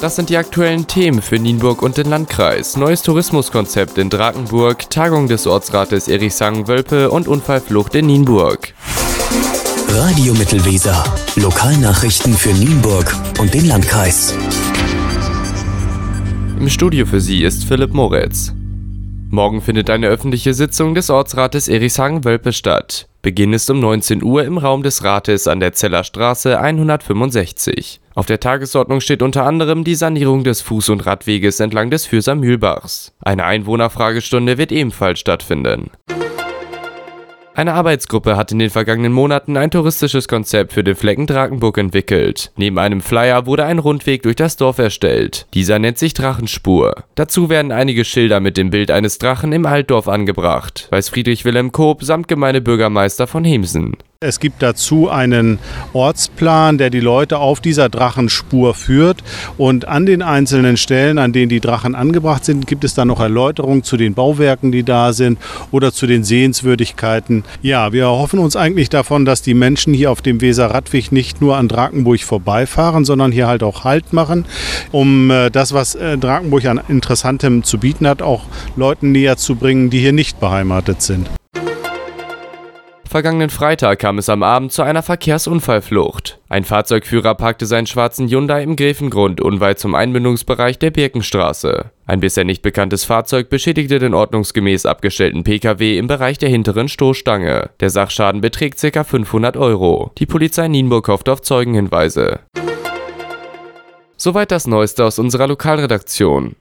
Das sind die aktuellen Themen für Nienburg und den Landkreis. Neues Tourismuskonzept in Drakenburg, Tagung des Ortsrates Erichsang-Wölpe und Unfallflucht in Nienburg. Radio Mittelweser. Lokalnachrichten für Nienburg und den Landkreis. Im Studio für Sie ist Philipp Moritz. Morgen findet eine öffentliche Sitzung des Ortsrates Erichshagen-Wölpe statt. Beginn ist um 19 Uhr im Raum des Rates an der Zeller Straße 165. Auf der Tagesordnung steht unter anderem die Sanierung des Fuß - und Radweges entlang des Fürser Mühlbachs. Eine Einwohnerfragestunde wird ebenfalls stattfinden eine Arbeitsgruppe hat in den vergangenen Monaten ein touristisches Konzept für den Flecken Drakenburg entwickelt. Neben einem Flyer wurde ein Rundweg durch das Dorf erstellt. Dieser nennt sich Drachenspur. Dazu werden einige Schilder mit dem Bild eines Drachen im Altdorf angebracht, weiß Friedrich Wilhelm Koop samt Gemeindebürgermeister von Hemsen. Es gibt dazu einen Ortsplan, der die Leute auf dieser Drachenspur führt. Und an den einzelnen Stellen, an denen die Drachen angebracht sind, gibt es dann noch Erläuterungen zu den Bauwerken, die da sind oder zu den Sehenswürdigkeiten. Ja, wir hoffen uns eigentlich davon, dass die Menschen hier auf dem Weser-Radweg nicht nur an Drakenburg vorbeifahren, sondern hier halt auch Halt machen, um äh, das, was äh, Drakenburg an Interessantem zu bieten hat, auch Leuten näher zu bringen, die hier nicht beheimatet sind. Vergangenen Freitag kam es am Abend zu einer Verkehrsunfallflucht. Ein Fahrzeugführer parkte seinen schwarzen Hyundai im Gräfengrund unweit zum Einbindungsbereich der Birkenstraße. Ein bisher nicht bekanntes Fahrzeug beschädigte den ordnungsgemäß abgestellten Pkw im Bereich der hinteren Stoßstange. Der Sachschaden beträgt ca. 500 Euro. Die Polizei Nienburg hofft auf Zeugenhinweise. Soweit das Neueste aus unserer Lokalredaktion.